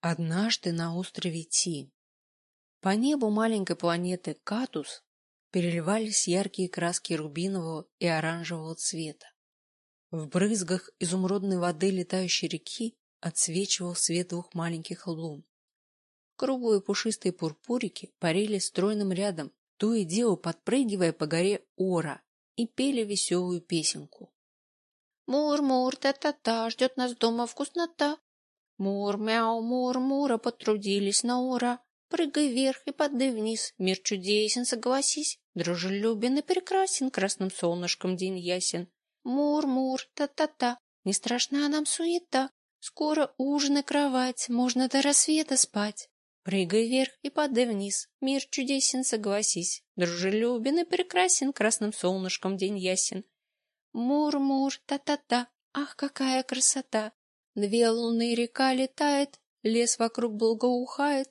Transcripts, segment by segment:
Однажды на острове Ти. По небу маленькой планеты Катус переливались яркие краски рубинового и оранжевого цвета. В брызгах изумрудной воды летающей реки отсвечивал свет двух маленьких лун. Круглые пушистые пурпурики парили стройным рядом, то и дело подпрыгивая по горе Ора, и пели веселую песенку. Мур-мур, та-та-та, ждет нас дома вкуснота, Мур-мяу, мур-мура, потрудились на ура. Прыгай вверх и падай вниз, мир чудесен, согласись. Дружелюбен и прекрасен, красным солнышком день ясен. Мур-мур, та-та-та, не страшна нам суета. Скоро ужин и кровать, можно до рассвета спать. Прыгай вверх и падай вниз, мир чудесен, согласись. Дружелюбен и прекрасен, красным солнышком день ясен. Мур-мур, та-та-та, ах, какая красота! Две луны река летает, лес вокруг благоухает.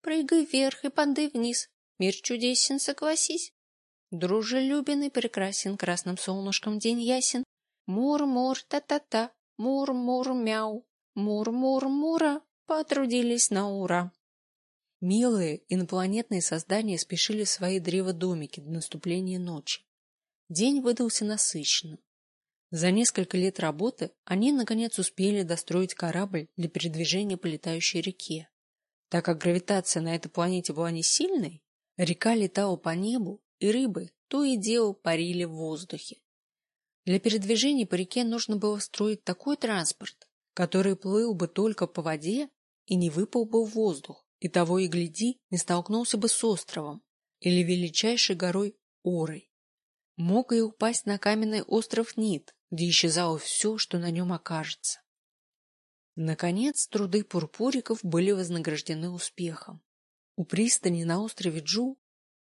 Прыгай вверх и падай вниз, мир чудесен, согласись. Дружелюбен и прекрасен, красным солнышком день ясен. Мур-мур, та-та-та, мур-мур-мяу, мур-мур-мура, потрудились на ура. Милые инопланетные создания спешили в свои древодомики до наступления ночи. День выдался насыщенным. За несколько лет работы они, наконец, успели достроить корабль для передвижения по летающей реке. Так как гравитация на этой планете была не сильной, река летала по небу, и рыбы то и дело парили в воздухе. Для передвижения по реке нужно было строить такой транспорт, который плыл бы только по воде и не выпал бы в воздух, и того и гляди, не столкнулся бы с островом или величайшей горой Орой. Мог и упасть на каменный остров Нит, где исчезало все, что на нем окажется. Наконец, труды пурпуриков были вознаграждены успехом. У пристани на острове Джу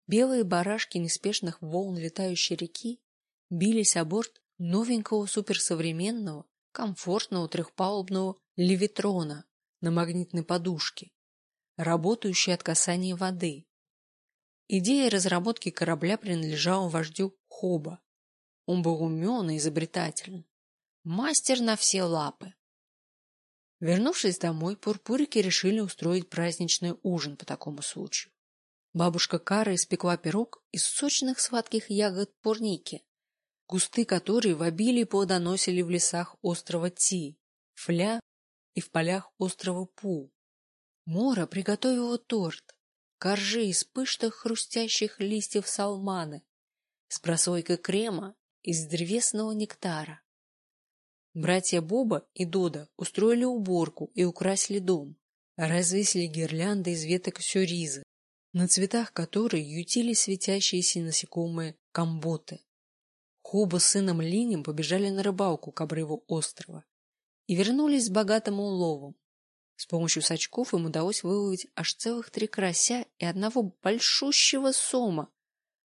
белые барашки неспешных волн летающей реки бились о борт новенького суперсовременного, комфортного трехпалубного левитрона на магнитной подушке, работающей от касания воды. Идея разработки корабля принадлежала вождю Хоба, он был умен и изобретателен. Мастер на все лапы. Вернувшись домой, пурпурики решили устроить праздничный ужин по такому случаю. Бабушка Кара испекла пирог из сочных сладких ягод порники, кусты которые в обилии плодоносили в лесах острова Ти, Фля и в полях острова Пу. Мора приготовила торт, коржи из пышных хрустящих листьев салманы с прослойкой крема из древесного нектара. Братья Боба и Дода устроили уборку и украсили дом, развесили гирлянды из веток сюризы, на цветах которой ютились светящиеся насекомые комботы. Хоба с сыном Линем побежали на рыбалку к обрыву острова и вернулись с богатым уловом. С помощью сачков им удалось выловить аж целых три карася и одного большущего сома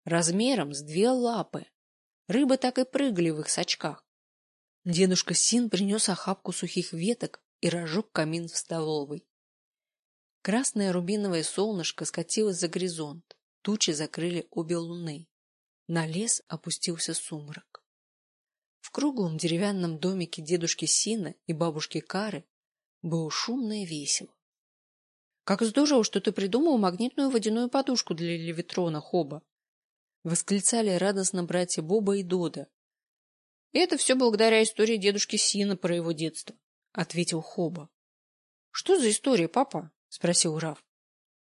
размером с две лапы. Рыбы так и прыгали в их сачках. Дедушка Син принес охапку сухих веток и разжег камин в столовой. Красное рубиновое солнышко скатилось за горизонт. Тучи закрыли обе луны. На лес опустился сумрак. В круглом деревянном домике дедушки Сина и бабушки Кары было шумно и весело. — Как здорово, что ты придумал магнитную водяную подушку для левитрона, Хоба! Восклицали радостно братья Боба и Дода. Это все благодаря истории дедушки Сина про его детство, ответил Хоба. Что за история, папа? спросил Раф.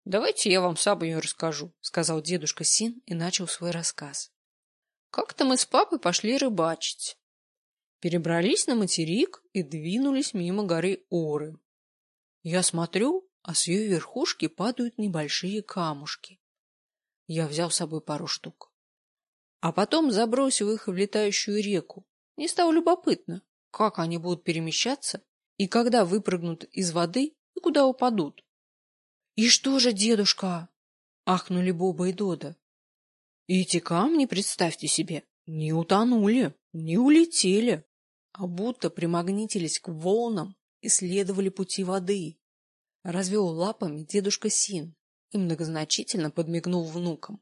Давайте я вам сам ее расскажу, сказал дедушка Син и начал свой рассказ. Как-то мы с папой пошли рыбачить. Перебрались на материк и двинулись мимо горы Оры. Я смотрю, а с ее верхушки падают небольшие камушки. Я взял с собой пару штук. А потом забросил их в летающую реку. Не стало любопытно, как они будут перемещаться и когда выпрыгнут из воды и куда упадут. — И что же, дедушка? — ахнули Боба и Дода. — Эти камни, представьте себе, не утонули, не улетели, а будто примагнитились к волнам и следовали пути воды. Развел лапами дедушка Син и многозначительно подмигнул внукам.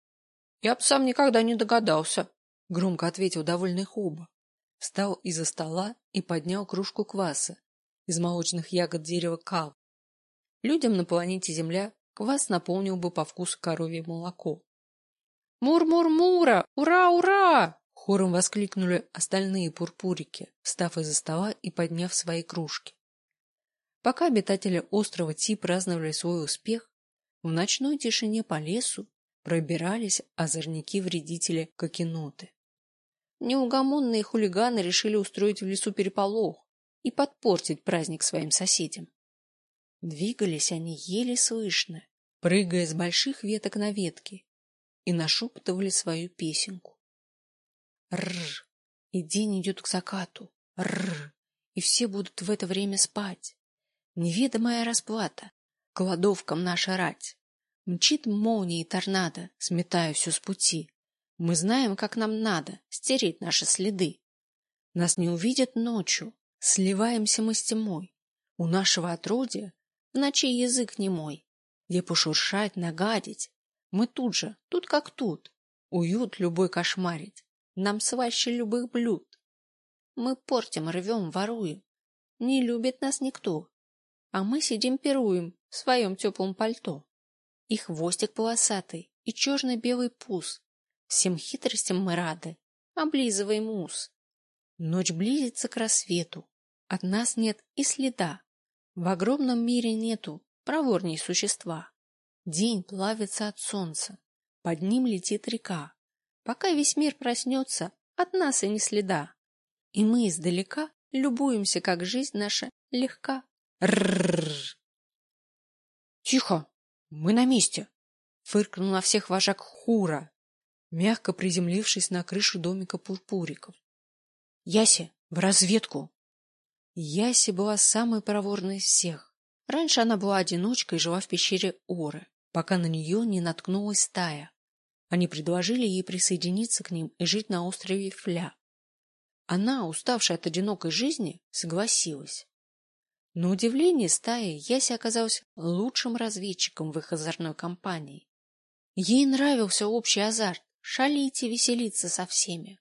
— Я б сам никогда не догадался, — громко ответил довольный Хоба. Встал из-за стола и поднял кружку кваса из молочных ягод дерева кав. людям на планете Земля квас наполнил бы по вкусу коровье молоко. «Мур-мур-мура! Ура, ура!» Хором воскликнули остальные пурпурики, встав из-за стола и подняв свои кружки. Пока обитатели острова Ти праздновали свой успех, в ночной тишине по лесу пробирались озорники-вредители Кокеноты. Неугомонные хулиганы решили устроить в лесу переполох и подпортить праздник своим соседям. Двигались они еле слышно, прыгая с больших веток на ветки, и нашептывали свою песенку. Рр, и день идет к закату. Рр, и все будут в это время спать. Неведомая расплата, кладовкам наша рать. Мчит молния и торнадо, сметая все с пути. Мы знаем, как нам надо стереть наши следы. Нас не увидят ночью, сливаемся мы с тьмой. У нашего отродья в ночи язык не мой, где пошуршать, нагадить, мы тут же, тут как тут. Уют любой кошмарить. Нам сваще любых блюд. Мы портим, рвем, воруем. Не любит нас никто. А мы сидим пируем в своем теплом пальто. И хвостик полосатый, и черно-белый пуз. Всем хитростям мы рады. Облизываем ус. Ночь близится к рассвету. От нас нет и следа. В огромном мире нету проворней существа. День плавится от солнца, под ним летит река. Пока весь мир проснется, от нас и не следа. И мы издалека любуемся, как жизнь наша легка. Рррррр. Тихо, мы на месте, фыркнул на всех вожак Хура, мягко приземлившись на крышу домика пурпуриков. Яси, в разведку. Яси была самой проворной из всех. Раньше она была одиночкой и жила в пещере Оры пока на нее не наткнулась стая. Они предложили ей присоединиться к ним и жить на острове Фля. Она, уставшая от одинокой жизни, согласилась. На удивление стаи Яси оказалась лучшим разведчиком в их озорной компании. Ей нравился общий азарт — шалить и веселиться со всеми.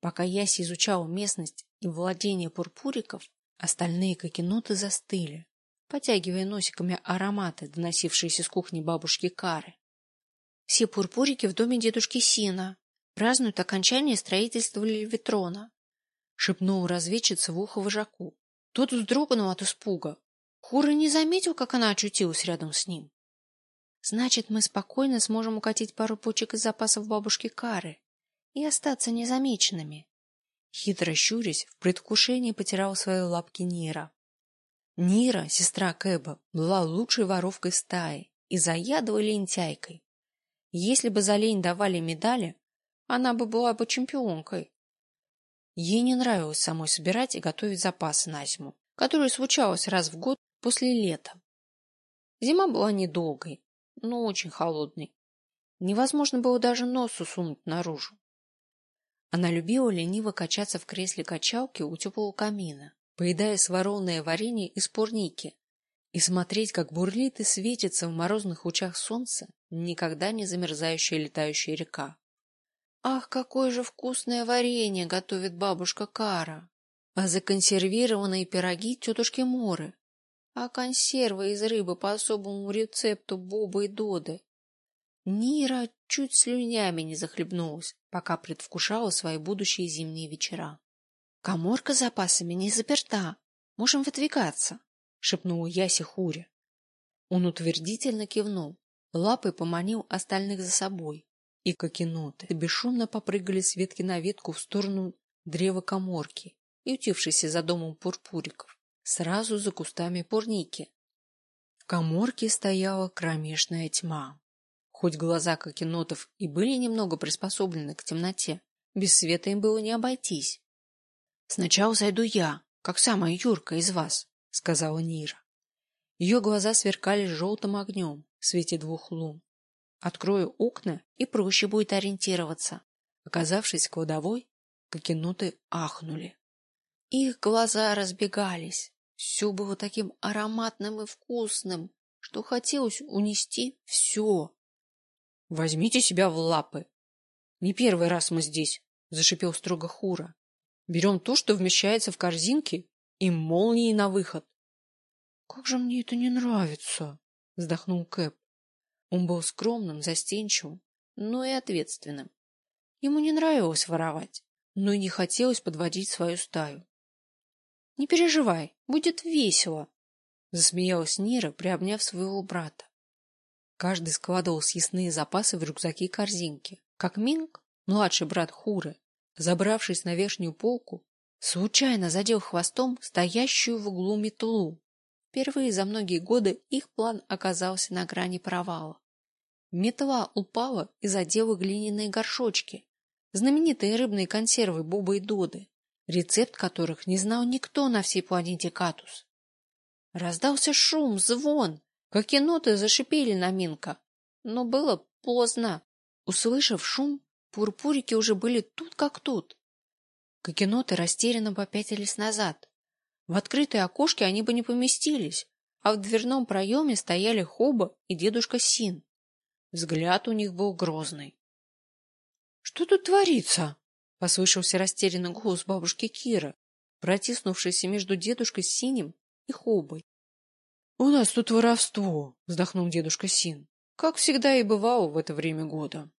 Пока Яси изучала местность и владение пурпуриков, остальные кокеноты застыли, потягивая носиками ароматы, доносившиеся с кухни бабушки Кары. Все пурпурики в доме дедушки Сина празднуют окончание строительства Леветрона, шепнул разведчица в ухо вожаку. Тот вздрогнул от испуга. Хура не заметил, как она очутилась рядом с ним. Значит, мы спокойно сможем укатить пару почек из запасов бабушки Кары и остаться незамеченными. Хитро щурясь, в предвкушении потирал свои лапки Нира. Нира, сестра Кэба, была лучшей воровкой стаи и заядлой лентяйкой. Если бы за лень давали медали, она бы была бы чемпионкой. Ей не нравилось самой собирать и готовить запасы на зиму, которая случалась раз в год после лета. Зима была недолгой, но очень холодной. Невозможно было даже нос усунуть наружу. Она любила лениво качаться в кресле качалки у теплого камина, поедая сваренное варенье из порники, и смотреть, как бурлит и светится в морозных лучах солнца никогда не замерзающая летающая река. Ах, какое же вкусное варенье готовит бабушка Кара! А законсервированные пироги тетушки Моры, а консервы из рыбы по особому рецепту Боба и Доды. Нира чуть слюнями не захлебнулась, пока предвкушала свои будущие зимние вечера. Коморка с запасами не заперта. Можем выдвигаться, шепнула Яси Хуре. Он утвердительно кивнул, лапой поманил остальных за собой, и кокеноты бесшумно попрыгали с ветки на ветку в сторону древа коморки, ютившейся за домом пурпуриков, сразу за кустами порники. В коморке стояла кромешная тьма. Хоть глаза кокенотов и были немного приспособлены к темноте, без света им было не обойтись. Сначала зайду я, как самая Юрка из вас, сказала Нира. Ее глаза сверкали желтым огнем в свете двух лун. Открою окна, и проще будет ориентироваться. Оказавшись в кладовой, кокенуты ахнули. Их глаза разбегались. Все было таким ароматным и вкусным, что хотелось унести все. — Возьмите себя в лапы. — Не первый раз мы здесь, — зашипел строго Хура. Берем то, что вмещается в корзинке, и молнией на выход. — Как же мне это не нравится, вздохнул Кэп. Он был скромным, застенчивым, но и ответственным. Ему не нравилось воровать, но и не хотелось подводить свою стаю. — Не переживай, будет весело, — засмеялась Нира, приобняв своего брата. Каждый складывал съестные запасы в рюкзаки и корзинки, как Минг, младший брат Хуры, забравшись на верхнюю полку, случайно задел хвостом стоящую в углу метлу. Впервые за многие годы их план оказался на грани провала. Метла упала и задела глиняные горшочки, знаменитые рыбные консервы Боба и Доды, рецепт которых не знал никто на всей планете Катус. Раздался шум, звон, как еноты зашипели на Минка, но было поздно. Услышав шум, пурпурики уже были тут как тут. Кокеноты растерянно попятились назад. В открытые окошки они бы не поместились, а в дверном проеме стояли Хоба и дедушка Син. Взгляд у них был грозный. — Что тут творится? — послышался растерянный голос бабушки Кира, протиснувшийся между дедушкой Синим и Хобой. — У нас тут воровство, — вздохнул дедушка Син, — как всегда и бывало в это время года.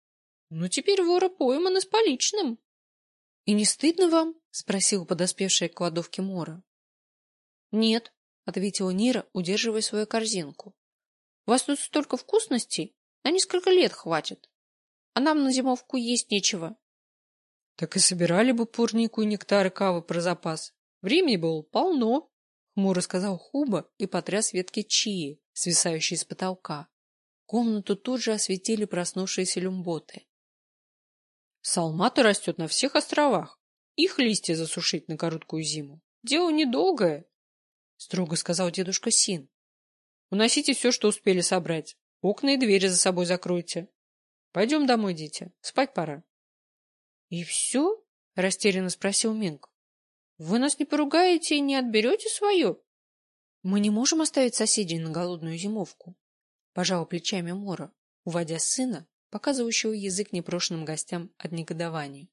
Но теперь вора пойманы с поличным. — И не стыдно вам? — спросила подоспевшая к кладовке Мора. — Нет, — ответила Нира, удерживая свою корзинку. — У вас тут столько вкусностей, на несколько лет хватит. А нам на зимовку есть нечего. — Так и собирали бы пурнику и нектар и кавы про запас. Времени было полно, — хмуро сказал Хуба и потряс ветки чии, свисающие с потолка. Комнату тут же осветили проснувшиеся люмботы. Салмата растет на всех островах. Их листья засушить на короткую зиму. Дело недолгое, — строго сказал дедушка Син. — Уносите все, что успели собрать. Окна и двери за собой закройте. Пойдем домой, дети. Спать пора. — И все? — растерянно спросил Минг. — Вы нас не поругаете и не отберете свое? — Мы не можем оставить соседей на голодную зимовку, — пожал плечами Мора, уводя сына показывающего язык непрошенным гостям от негодования.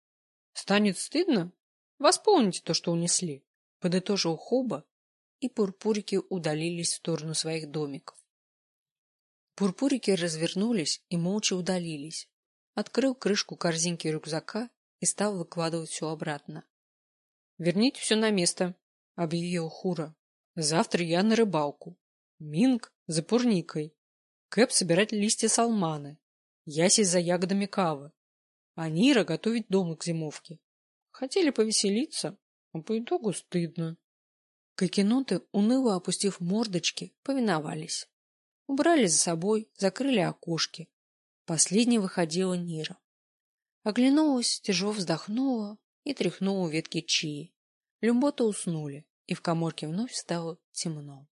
— Станет стыдно? Восполните то, что унесли, — подытожил Хоба, и пурпурики удалились в сторону своих домиков. Пурпурики развернулись и молча удалились. Открыл крышку корзинки рюкзака и стал выкладывать все обратно. — Верните все на место, — объявил Хура. — Завтра я на рыбалку. Минг за пурникой. Кэп собирать листья салманы. Ясись за ягодами кавы. А Нира готовить дом к зимовке. Хотели повеселиться, а по итогу стыдно. Кокеноты, уныло опустив мордочки, повиновались. Убрали за собой, закрыли окошки. Последней выходила Нира. Оглянулась, тяжело вздохнула и тряхнула ветки чии. Люмбота уснули, и в коморке вновь стало темно.